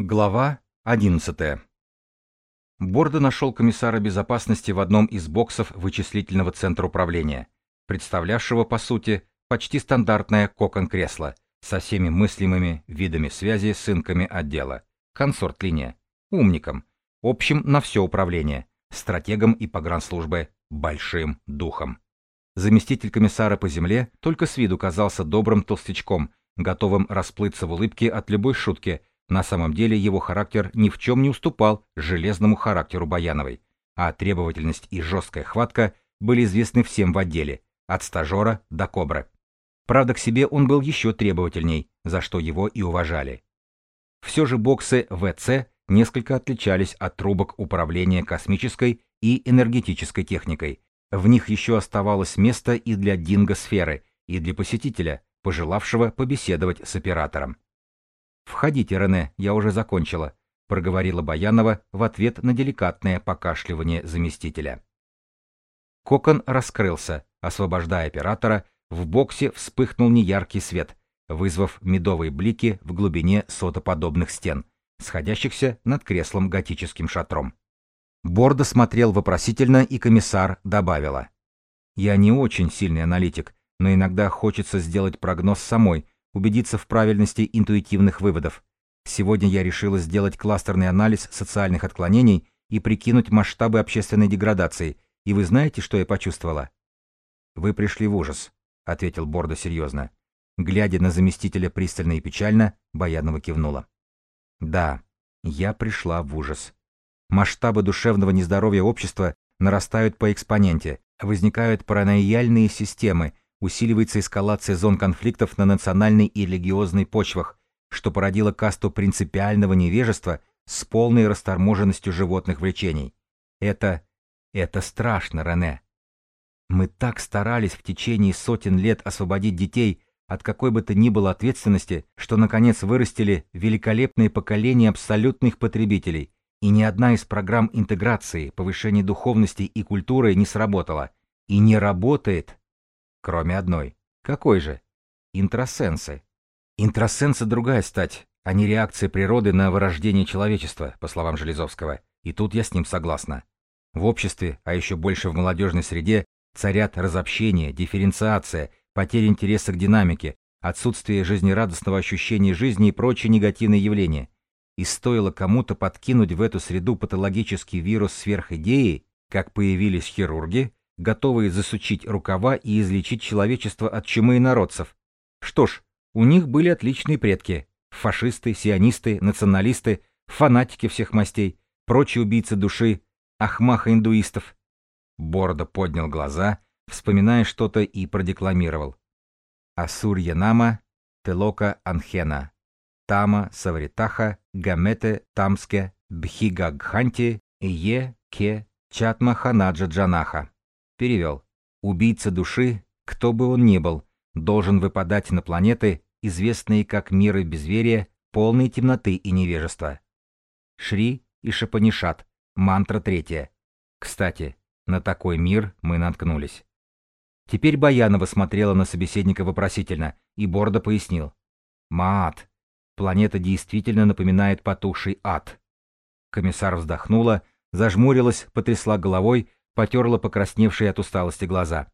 Глава 11. Бордо нашел комиссара безопасности в одном из боксов вычислительного центра управления, представлявшего, по сути, почти стандартное кокон-кресло со всеми мыслимыми видами связи с инками отдела, консорт-линия, умником, общим на все управление, стратегом и погранслужбы, большим духом. Заместитель комиссара по земле только с виду казался добрым толстячком, готовым расплыться в улыбке от любой шутки, на самом деле его характер ни в чем не уступал железному характеру Баяновой, а требовательность и жесткая хватка были известны всем в отделе, от стажера до кобры. Правда, к себе он был еще требовательней, за что его и уважали. Все же боксы ВЦ несколько отличались от трубок управления космической и энергетической техникой. В них еще оставалось место и для динго-сферы, и для посетителя, пожелавшего побеседовать с оператором. «Входите, Рене, я уже закончила», — проговорила Баянова в ответ на деликатное покашливание заместителя. Кокон раскрылся, освобождая оператора, в боксе вспыхнул неяркий свет, вызвав медовые блики в глубине сотоподобных стен, сходящихся над креслом готическим шатром. Бордо смотрел вопросительно, и комиссар добавила. «Я не очень сильный аналитик, но иногда хочется сделать прогноз самой, убедиться в правильности интуитивных выводов. Сегодня я решила сделать кластерный анализ социальных отклонений и прикинуть масштабы общественной деградации, и вы знаете, что я почувствовала? Вы пришли в ужас, ответил Бордо серьезно. Глядя на заместителя пристально и печально, Баянова кивнула. Да, я пришла в ужас. Масштабы душевного нездоровья общества нарастают по экспоненте, возникают параноиальные системы, усиливается эскалация зон конфликтов на национальной и религиозной почвах, что породило касту принципиального невежества с полной расторможенностью животных влечений. Это... это страшно, Рене. Мы так старались в течение сотен лет освободить детей от какой бы то ни было ответственности, что наконец вырастили великолепные поколения абсолютных потребителей, и ни одна из программ интеграции, повышения духовности и культуры не сработала. И не работает Кроме одной. Какой же? Интросенсы. Интросенсы другая стать, а не реакция природы на вырождение человечества, по словам Железовского. И тут я с ним согласна. В обществе, а еще больше в молодежной среде, царят разобщение, дифференциация, потеря интереса к динамике, отсутствие жизнерадостного ощущения жизни и прочие негативные явления. И стоило кому-то подкинуть в эту среду патологический вирус сверхидеи, как появились хирурги, готовые засучить рукава и излечить человечество от чумы народцев. Что ж, у них были отличные предки. Фашисты, сионисты, националисты, фанатики всех мастей, прочие убийцы души, ахмаха индуистов. Бордо поднял глаза, вспоминая что-то и продекламировал. Асурья Нама, Телока Анхена, Тама Савритаха, Гамете Тамске, Бхигагханти, Ие Ке Чатмаханаджа Джанаха. Перевел. Убийца души, кто бы он ни был, должен выпадать на планеты, известные как миры безверия, полные темноты и невежества. Шри и Шапанишат. Мантра третья. Кстати, на такой мир мы наткнулись. Теперь Баянова смотрела на собеседника вопросительно, и Бордо пояснил. Маат. Планета действительно напоминает потухший ад. Комиссар вздохнула, зажмурилась, потрясла головой потерла покрасневшие от усталости глаза.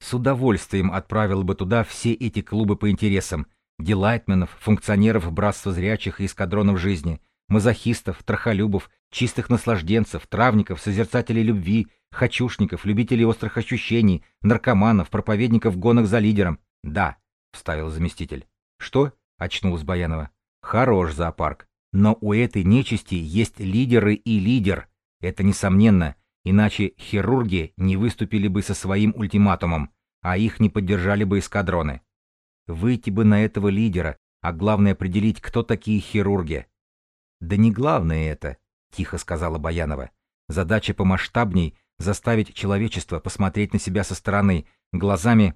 С удовольствием отправил бы туда все эти клубы по интересам, дилайтменов, функционеров братства зрячих и эскадронов жизни, мазохистов, трахолюбов, чистых наслажденцев, травников, созерцателей любви, хочушников, любителей острых ощущений, наркоманов, проповедников гонок за лидером. Да, вставил заместитель. Что? очнулась Баянова. Хорош зоопарк. Но у этой нечисти есть лидеры и лидер. Это несомненно, Иначе хирурги не выступили бы со своим ультиматумом, а их не поддержали бы эскадроны. Выйти бы на этого лидера, а главное определить, кто такие хирурги. Да не главное это, тихо сказала Баянова. Задача помасштабней — заставить человечество посмотреть на себя со стороны, глазами,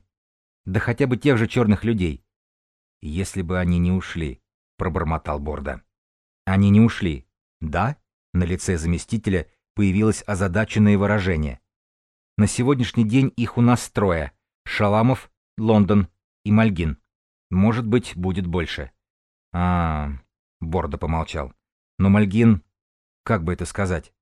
да хотя бы тех же черных людей. Если бы они не ушли, пробормотал Борда. Они не ушли. Да? На лице заместителя появилось озадаченное выражение. На сегодняшний день их у нас трое. Шаламов, Лондон и Мальгин. Может быть, будет больше. А, Бордо помолчал. Но Мальгин... Как бы это сказать?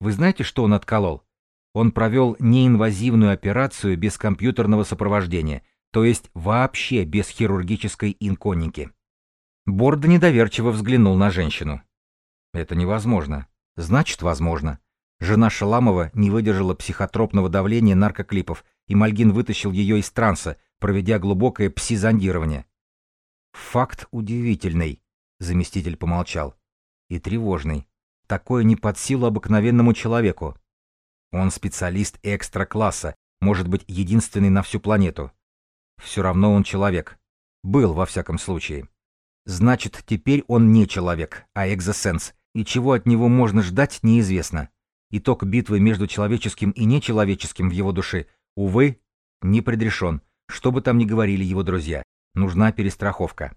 Вы знаете, что он отколол? Он провел неинвазивную операцию без компьютерного сопровождения, то есть вообще без хирургической инконники. Борда недоверчиво взглянул на женщину. Это невозможно. Значит, возможно. Жена Шаламова не выдержала психотропного давления наркоклипов, и Мальгин вытащил ее из транса, проведя глубокое пси-зондирование. «Факт удивительный», — заместитель помолчал. «И тревожный. Такое не под силу обыкновенному человеку. Он специалист экстра-класса, может быть, единственный на всю планету. Все равно он человек. Был, во всяком случае. Значит, теперь он не человек, а экзосенс, и чего от него можно ждать, неизвестно. Итог битвы между человеческим и нечеловеческим в его душе, увы, не предрешен, что бы там ни говорили его друзья. Нужна перестраховка.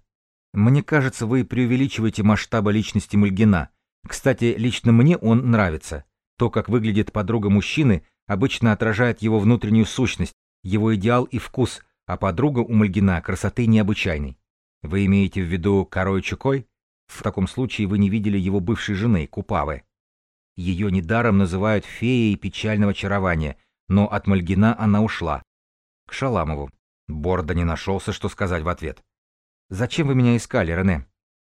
Мне кажется, вы преувеличиваете масштабы личности Мульгина. Кстати, лично мне он нравится. То, как выглядит подруга мужчины, обычно отражает его внутреннюю сущность, его идеал и вкус, а подруга у Мальгина красоты необычайной. Вы имеете в виду Корой Чукой? В таком случае вы не видели его бывшей жены, Купавы. Ее недаром называют феей печального очарования, но от Мальгина она ушла. К Шаламову. Борда не нашелся, что сказать в ответ. «Зачем вы меня искали, Рене?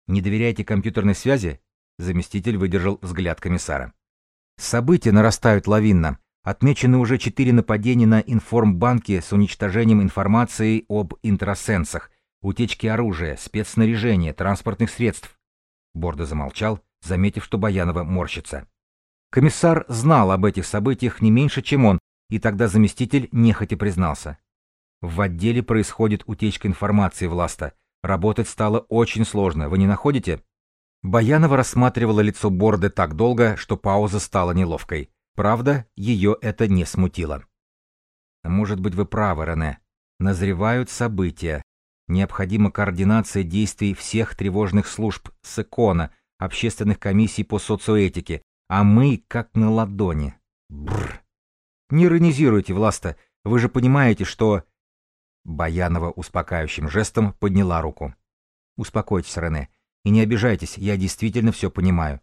Не доверяете компьютерной связи?» Заместитель выдержал взгляд комиссара. События нарастают лавинно. Отмечены уже четыре нападения на информбанки с уничтожением информации об интрасенсах, утечки оружия, спецснаряжения, транспортных средств. Бордо замолчал, заметив, что Баянова морщится. Комиссар знал об этих событиях не меньше, чем он, и тогда заместитель нехотя признался. В отделе происходит утечка информации, Власта. Работать стало очень сложно, вы не находите? Баянова рассматривала лицо Борды так долго, что пауза стала неловкой. Правда, ее это не смутило. Может быть, вы правы, Рене. Назревают события. Необходима координация действий всех тревожных служб СЭКОНа, общественных комиссий по социоэтике, а мы как на ладони. Бррр. Не иронизируйте, Власта, вы же понимаете, что... Баянова успокаивающим жестом подняла руку. Успокойтесь, Рене, и не обижайтесь, я действительно все понимаю.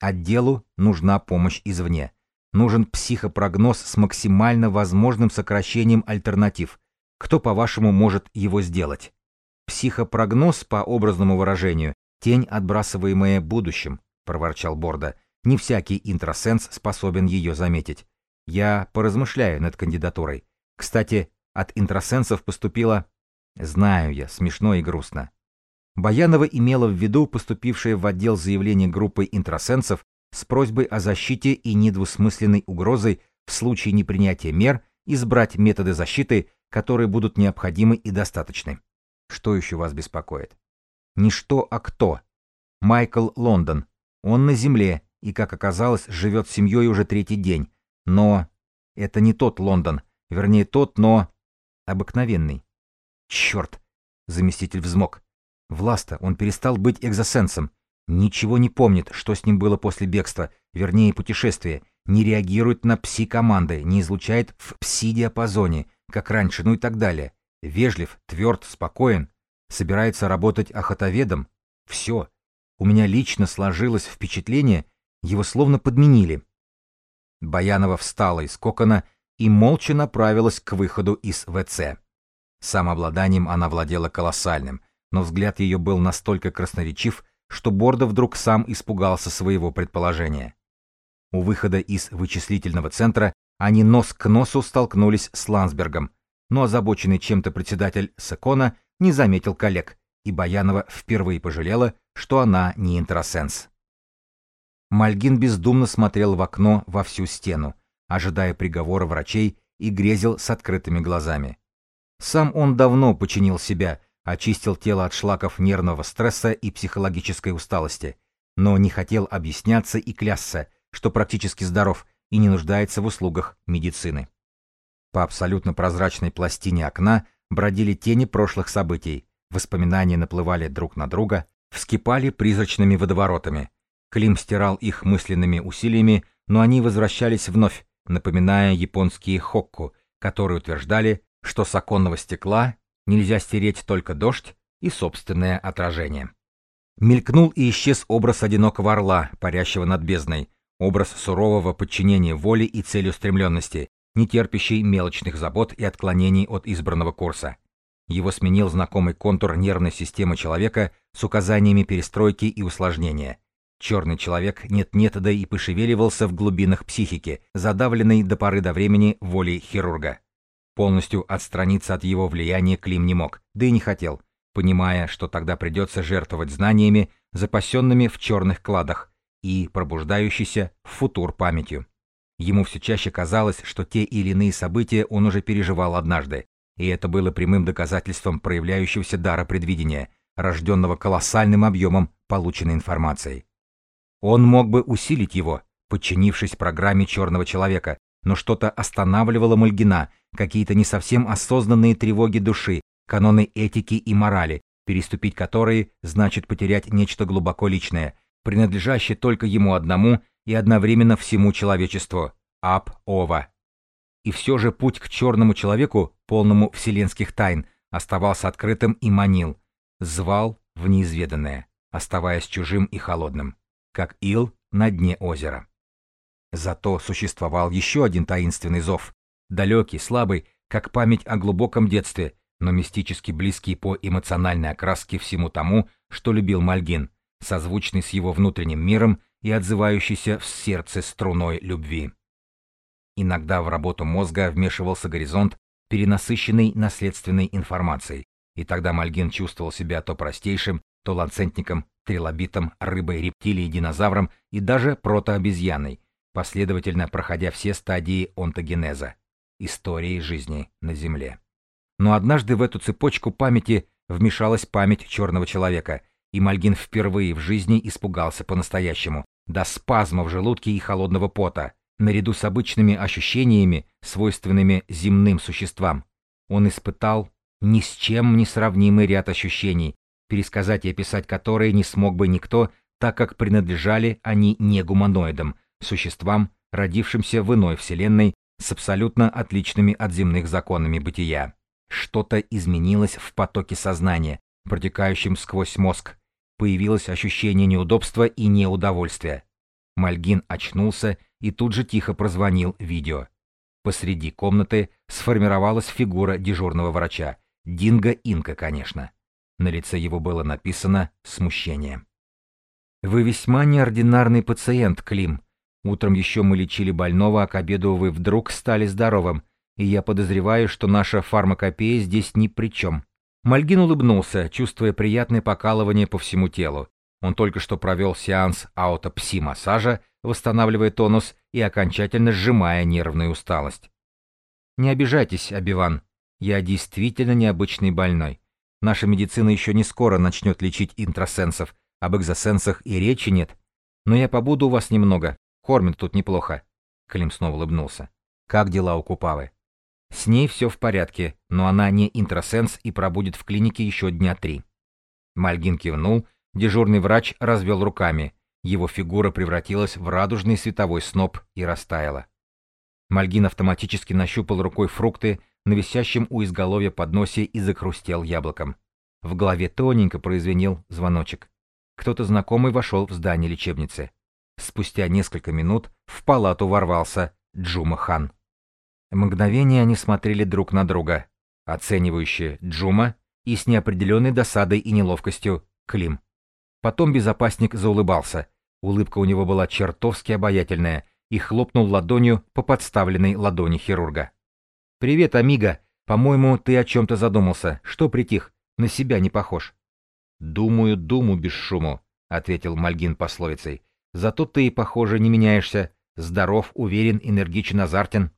Отделу нужна помощь извне. Нужен психопрогноз с максимально возможным сокращением альтернатив. Кто, по-вашему, может его сделать? Психопрогноз, по образному выражению, тень, отбрасываемая будущим, проворчал Борда. Не всякий интросенс способен ее заметить. Я поразмышляю над кандидатурой. Кстати, от интросенсов поступило... Знаю я, смешно и грустно. Баянова имела в виду поступившее в отдел заявление группы интросенсов с просьбой о защите и недвусмысленной угрозой в случае непринятия мер избрать методы защиты, которые будут необходимы и достаточны. Что еще вас беспокоит? Не что, а кто. Майкл Лондон. Он на земле, и, как оказалось, живет с семьей уже третий день. Но это не тот Лондон, вернее тот, но обыкновенный. Черт! Заместитель взмок. Власта, он перестал быть экзосенсом. Ничего не помнит, что с ним было после бегства, вернее путешествия. Не реагирует на пси-команды, не излучает в пси-диапазоне, как раньше, ну и так далее. Вежлив, тверд, спокоен. Собирается работать охотоведом. Все. У меня лично сложилось впечатление, его словно подменили. Баянова встала из кокона и молча направилась к выходу из ВЦ. Самообладанием она владела колоссальным, но взгляд ее был настолько красноречив, что Бордо вдруг сам испугался своего предположения. У выхода из вычислительного центра они нос к носу столкнулись с Лансбергом, но озабоченный чем-то председатель Секона не заметил коллег, и Баянова впервые пожалела, что она не интросенс. Мальгин бездумно смотрел в окно во всю стену, ожидая приговора врачей и грезил с открытыми глазами. Сам он давно починил себя, очистил тело от шлаков нервного стресса и психологической усталости, но не хотел объясняться и клясться, что практически здоров и не нуждается в услугах медицины. По абсолютно прозрачной пластине окна бродили тени прошлых событий, воспоминания наплывали друг на друга, вскипали призрачными водоворотами, Клим стирал их мысленными усилиями, но они возвращались вновь, напоминая японские хокку, которые утверждали, что с оконного стекла нельзя стереть только дождь и собственное отражение. Мелькнул и исчез образ одинокого орла, парящего над бездной, образ сурового подчинения воли и целеустремленности, не терпящий мелочных забот и отклонений от избранного курса. Его сменил знакомый контур нервной системы человека с указаниями перестройки и усложнения. Черный человек нет-нет, да и пошевеливался в глубинах психики, задавленной до поры до времени волей хирурга. Полностью отстраниться от его влияния Клим не мог, да и не хотел, понимая, что тогда придется жертвовать знаниями, запасенными в черных кладах, и пробуждающейся в футур памятью. Ему все чаще казалось, что те или иные события он уже переживал однажды, и это было прямым доказательством проявляющегося дара предвидения, рожденного колоссальным объемом полученной информации. Он мог бы усилить его, подчинившись программе черного человека, но что-то останавливало Мальгина, какие-то не совсем осознанные тревоги души, каноны этики и морали, переступить которые значит потерять нечто глубоко личное, принадлежащее только ему одному и одновременно всему человечеству. Ап-Ова. И все же путь к черному человеку, полному вселенских тайн, оставался открытым и манил, звал в неизведанное, оставаясь чужим и холодным, как ил на дне озера. Зато существовал еще один таинственный зов, далекий, слабый, как память о глубоком детстве, но мистически близкий по эмоциональной окраске всему тому, что любил Мальгин, созвучный с его внутренним миром и отзывающийся в сердце струной любви. Иногда в работу мозга вмешивался горизонт, перенасыщенный наследственной информацией, и тогда Мальгин чувствовал себя то простейшим, то ланцентником, трилобитом, рыбой, рептилией, динозавром и даже протообезьяной, последовательно проходя все стадии онтогенеза, истории жизни на Земле. Но однажды в эту цепочку памяти вмешалась память черного человека, и Мальгин впервые в жизни испугался по-настоящему, до спазма в желудке и холодного пота, наряду с обычными ощущениями, свойственными земным существам. Он испытал ни с чем не сравнимый ряд ощущений, пересказать и описать которые не смог бы никто, так как принадлежали они не гуманоидам, существам, родившимся в иной вселенной, с абсолютно отличными от земных законами бытия. Что-то изменилось в потоке сознания, протекающем сквозь мозг. Появилось ощущение неудобства и неудовольствия. Мальгин очнулся и тут же тихо прозвонил видео. Посреди комнаты сформировалась фигура дежурного врача. Динго Инка, конечно. На лице его было написано «смущение». «Вы весьма неординарный пациент, Клим. Утром еще мы лечили больного, а к обеду вы вдруг стали здоровым, и я подозреваю, что наша фармакопея здесь ни при чем». Мальгин улыбнулся, чувствуя приятное покалывание по всему телу. Он только что провел сеанс аутопси-массажа, восстанавливая тонус и окончательно сжимая нервную усталость. «Не обижайтесь, Абиван. Я действительно необычный больной. Наша медицина еще не скоро начнет лечить интрасенсов, об экзосенсах и речи нет. Но я побуду у вас немного. Кормят тут неплохо». Клим снова улыбнулся. «Как дела у Купавы?» «С ней все в порядке, но она не интрасенс и пробудет в клинике еще дня три». Мальгин кивнул Дежурный врач развел руками. Его фигура превратилась в радужный световой сноп и растаяла. Мальгин автоматически нащупал рукой фрукты на висящем у изголовья подносе и закрустел яблоком. В голове тоненько произвенел звоночек. Кто-то знакомый вошел в здание лечебницы. Спустя несколько минут в палату ворвался Джума Хан. Мгновение они смотрели друг на друга, оценивающие Джума и с неопределенной досадой и неловкостью Клим. Потом безопасник заулыбался. Улыбка у него была чертовски обаятельная и хлопнул ладонью по подставленной ладони хирурга. «Привет, Амиго. По-моему, ты о чем-то задумался. Что притих? На себя не похож». «Думаю, думу без шуму», — ответил Мальгин пословицей. «Зато ты, похоже, не меняешься. Здоров, уверен, энергичен, азартен».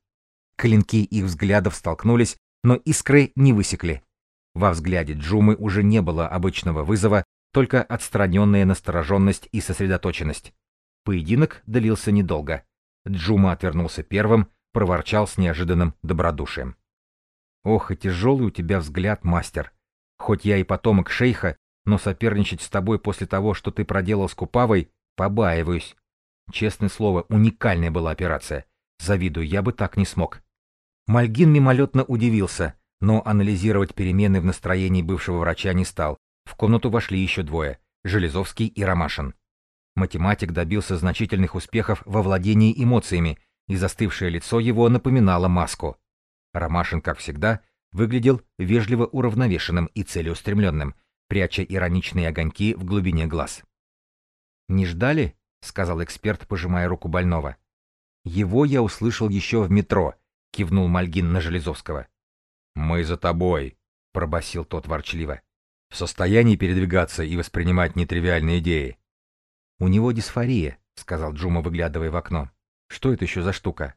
Клинки их взглядов столкнулись, но искры не высекли. Во взгляде Джумы уже не было обычного вызова, только отстраненная настороженность и сосредоточенность. Поединок длился недолго. Джума отвернулся первым, проворчал с неожиданным добродушием. «Ох, и тяжелый у тебя взгляд, мастер. Хоть я и потомок шейха, но соперничать с тобой после того, что ты проделал с Купавой, побаиваюсь. Честное слово, уникальная была операция. Завидую, я бы так не смог». Мальгин мимолетно удивился, но анализировать перемены в настроении бывшего врача не стал, в комнату вошли еще двое. Железовский и Ромашин. Математик добился значительных успехов во владении эмоциями, и застывшее лицо его напоминало маску. Ромашин, как всегда, выглядел вежливо уравновешенным и целеустремленным, пряча ироничные огоньки в глубине глаз. «Не ждали?» — сказал эксперт, пожимая руку больного. «Его я услышал еще в метро», — кивнул Мальгин на Железовского. «Мы за тобой», — пробасил тот ворчливо. «В состоянии передвигаться и воспринимать нетривиальные идеи». «У него дисфория», — сказал Джума, выглядывая в окно. «Что это еще за штука?»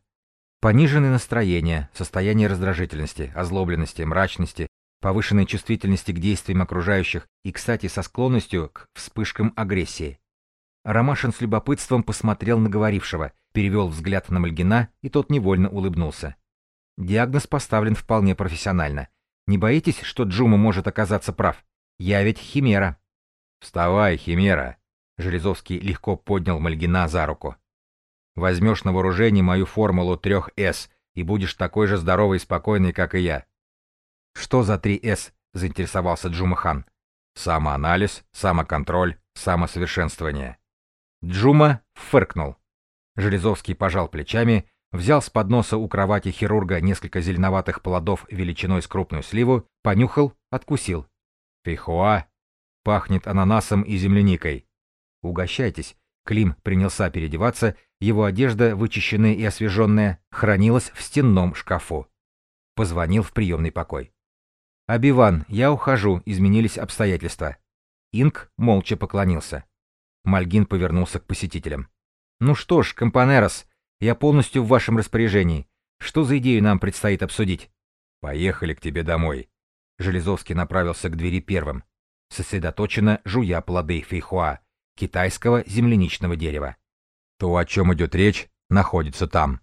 Пониженное настроение, состояние раздражительности, озлобленности, мрачности, повышенной чувствительности к действиям окружающих и, кстати, со склонностью к вспышкам агрессии. Ромашин с любопытством посмотрел на говорившего, перевел взгляд на Мальгина, и тот невольно улыбнулся. Диагноз поставлен вполне профессионально. Не боитесь, что Джума может оказаться прав? Я ведь химера. Вставай, химера. Железовский легко поднял Мальгина за руку. Возьмешь на вооружение мою формулу трех С и будешь такой же здоровый и спокойный, как и я. Что за три С? заинтересовался Джумахан. Самоанализ, самоконтроль, самосовершенствование. Джума фыркнул. Железовский пожал плечами, взял с подноса у кровати хирурга несколько зеленоватых плодов величиной с крупную сливу, понюхал, откусил. Фейхоа. Пахнет ананасом и земляникой. Угощайтесь. Клим принялся переодеваться, его одежда, вычищенная и освеженная, хранилась в стенном шкафу. Позвонил в приемный покой. «Абиван, я ухожу, изменились обстоятельства». Инк молча поклонился. Мальгин повернулся к посетителям. «Ну что ж, компанерос, я полностью в вашем распоряжении. Что за идею нам предстоит обсудить?» «Поехали к тебе домой». Железовский направился к двери первым, сосредоточенно жуя плоды фейхуа, китайского земляничного дерева. То, о чем идет речь, находится там.